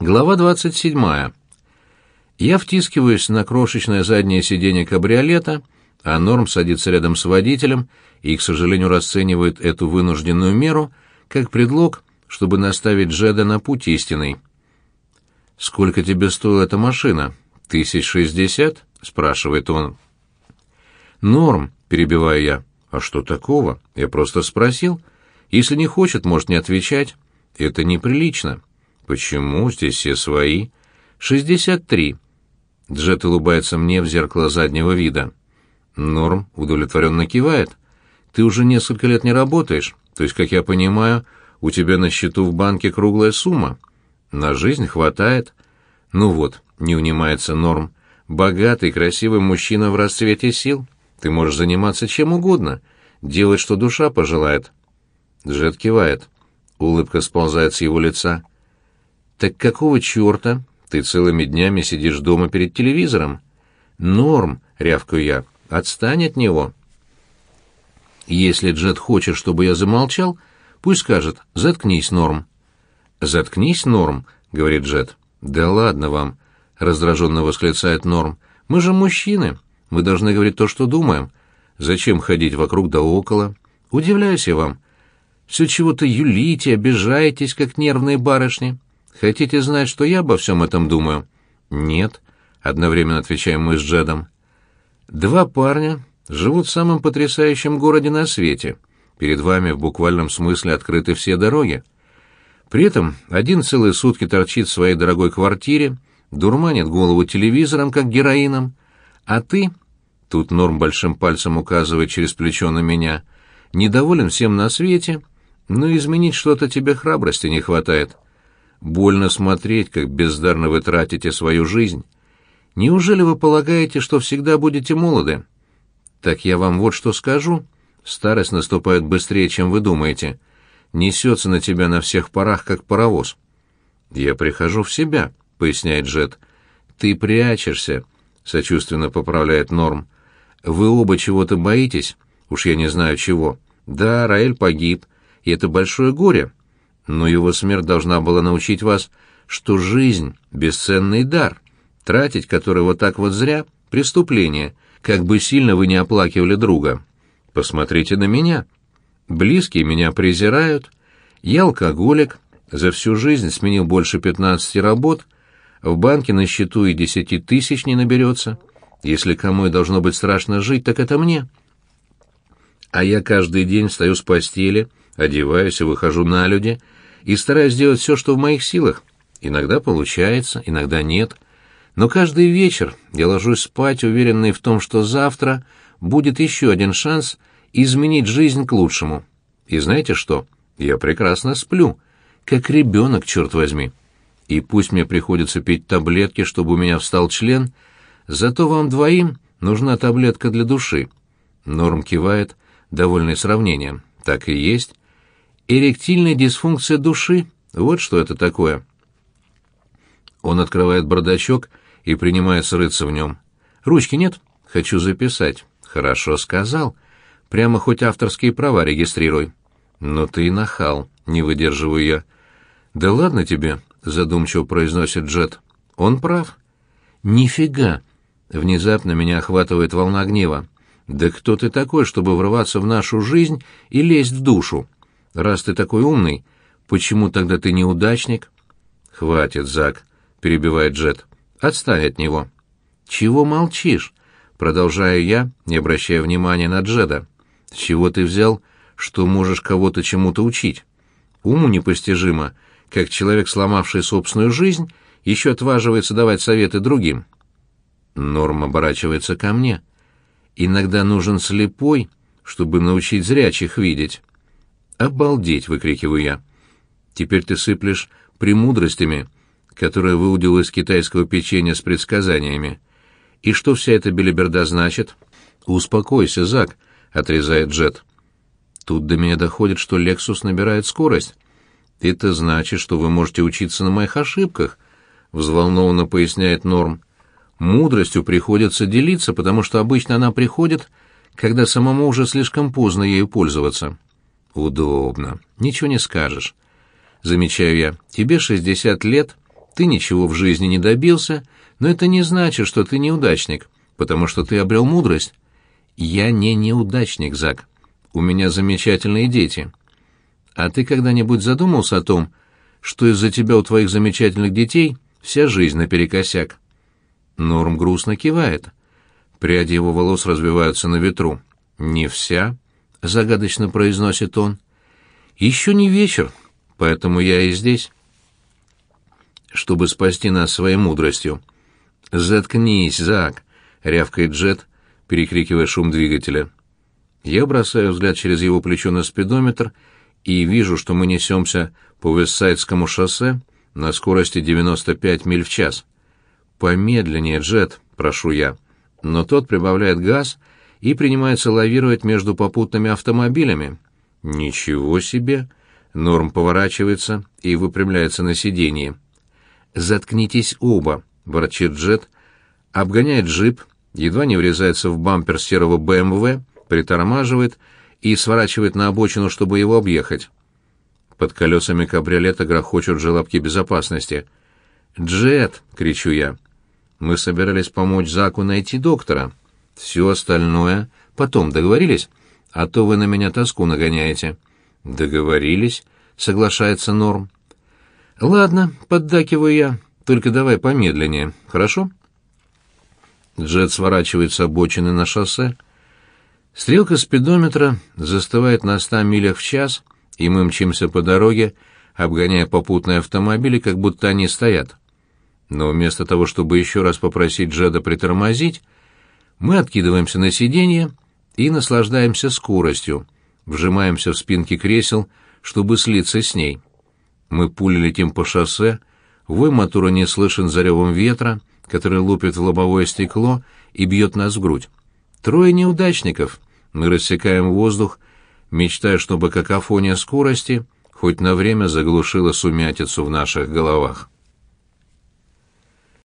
Глава 27. Я втискиваюсь на крошечное заднее сиденье кабриолета, а Норм садится рядом с водителем и, к сожалению, расценивает эту вынужденную меру как предлог, чтобы наставить Джеда на путь истинный. «Сколько тебе стоила эта машина? Тысяч шестьдесят?» — спрашивает он. «Норм», — перебиваю я. «А что такого? Я просто спросил. Если не хочет, может не отвечать. Это неприлично». «Почему? Здесь все свои». «Шестьдесят три». Джет улыбается мне в зеркало заднего вида. Норм удовлетворенно кивает. «Ты уже несколько лет не работаешь, то есть, как я понимаю, у тебя на счету в банке круглая сумма. На жизнь хватает». «Ну вот», — не унимается Норм, — «богатый, красивый мужчина в расцвете сил. Ты можешь заниматься чем угодно, делать, что душа пожелает». Джет кивает. Улыбка сползает с его лица. «Так какого черта ты целыми днями сидишь дома перед телевизором?» «Норм», — рявкаю я, — «отстань от него». Если Джет хочет, чтобы я замолчал, пусть скажет «заткнись, Норм». «Заткнись, Норм», — говорит Джет. «Да ладно вам», — раздраженно восклицает Норм. «Мы же мужчины, мы должны говорить то, что думаем. Зачем ходить вокруг да около? Удивляюсь я вам. Все чего-то юлите, обижаетесь, как нервные барышни. Хотите знать, что я обо всем этом думаю? Нет, одновременно отвечаем мы с Джедом. Два парня живут в самом потрясающем городе на свете. Перед вами в буквальном смысле открыты все дороги. При этом один целые сутки торчит в своей дорогой квартире, дурманит голову телевизором, как героином, а ты, тут Норм большим пальцем указывает через плечо на меня, недоволен всем на свете, но изменить что-то тебе храбрости не хватает. Больно смотреть, как бездарно вы тратите свою жизнь. Неужели вы полагаете, что всегда будете молоды? Так я вам вот что скажу. Старость наступает быстрее, чем вы думаете. Несется на тебя на всех парах, как паровоз. Я прихожу в себя, поясняет Джет. Ты прячешься, сочувственно поправляет Норм. Вы оба чего-то боитесь? Уж я не знаю чего. Да, Раэль погиб, и это большое горе но его смерть должна была научить вас, что жизнь — бесценный дар, тратить который вот так вот зря — преступление, как бы сильно вы не оплакивали друга. Посмотрите на меня. Близкие меня презирают. Я алкоголик, за всю жизнь сменил больше пятнадцати работ, в банке на счету и десяти тысяч не наберется. Если кому и должно быть страшно жить, так это мне. А я каждый день встаю с постели, одеваюсь и выхожу на люди — и стараюсь сделать все, что в моих силах. Иногда получается, иногда нет. Но каждый вечер я ложусь спать, уверенный в том, что завтра будет еще один шанс изменить жизнь к лучшему. И знаете что? Я прекрасно сплю, как ребенок, черт возьми. И пусть мне приходится пить таблетки, чтобы у меня встал член, зато вам двоим нужна таблетка для души. Норм кивает, довольный сравнением. Так и есть. Эректильная дисфункция души — вот что это такое. Он открывает бардачок и принимается рыться в нем. Ручки нет? Хочу записать. Хорошо сказал. Прямо хоть авторские права регистрируй. Но ты и нахал, не выдерживаю я. Да ладно тебе, задумчиво произносит Джет. Он прав. Нифига. Внезапно меня охватывает волна гнева. Да кто ты такой, чтобы врываться в нашу жизнь и лезть в душу? Раз ты такой умный, почему тогда ты неудачник? Хватит, Зак, перебивает Джет. Отстань от него. Чего молчишь? Продолжаю я, не обращая внимания на Джеда. С чего ты взял, что можешь кого-то чему-то учить? Уму непостижимо, как человек, сломавший собственную жизнь, еще отваживается давать советы другим. Норм оборачивается ко мне. Иногда нужен слепой, чтобы научить зрячих видеть. «Обалдеть!» — выкрикиваю я. «Теперь ты сыплешь премудростями, которые выудил из китайского печенья с предсказаниями. И что вся эта белиберда значит?» «Успокойся, Зак», — отрезает Джет. Тут до меня доходит, что Лексус набирает скорость. «Это значит, что вы можете учиться на моих ошибках», — взволнованно поясняет Норм. «Мудростью приходится делиться, потому что обычно она приходит, когда самому уже слишком поздно ею пользоваться». Удобно. Ничего не скажешь. Замечаю я. Тебе 60 лет, Ты ничего в жизни не добился, но это не значит, что ты неудачник, потому что ты обрел мудрость. Я не неудачник, Зак. У меня замечательные дети. А ты когда-нибудь задумался о том, что из-за тебя у твоих замечательных детей вся жизнь наперекосяк? Норм грустно кивает. Пряди его волос развиваются на ветру. «Не вся», — загадочно произносит он. «Еще не вечер, поэтому я и здесь» чтобы спасти нас своей мудростью. «Заткнись, Зак!» — рявкает Джет, перекрикивая шум двигателя. Я бросаю взгляд через его плечо на спидометр и вижу, что мы несемся по Вестсайдскому шоссе на скорости 95 миль в час. «Помедленнее, Джет!» — прошу я. Но тот прибавляет газ и принимается лавировать между попутными автомобилями. «Ничего себе!» Норм поворачивается и выпрямляется на сиденье. «Заткнитесь оба», — ворчит Джет, обгоняет джип, едва не врезается в бампер серого БМВ, притормаживает и сворачивает на обочину, чтобы его объехать. Под колесами кабриолета грохочут желобки безопасности. «Джет!» — кричу я. «Мы собирались помочь Заку найти доктора. Все остальное потом договорились, а то вы на меня тоску нагоняете». «Договорились», — соглашается Норм. «Ладно», — поддакиваю я, — «только давай помедленнее, хорошо?» Джет сворачивает с обочины на шоссе. Стрелка спидометра застывает на ста милях в час, и мы мчимся по дороге, обгоняя попутные автомобили, как будто они стоят. Но вместо того, чтобы еще раз попросить Джеда притормозить, мы откидываемся на сиденье и наслаждаемся скоростью, вжимаемся в спинки кресел, чтобы слиться с ней. Мы пули летим по шоссе, вой мотора не слышен за ревом ветра, который лупит в лобовое стекло и бьет нас в грудь. Трое неудачников. Мы рассекаем воздух, мечтая, чтобы какофония скорости хоть на время заглушила сумятицу в наших головах.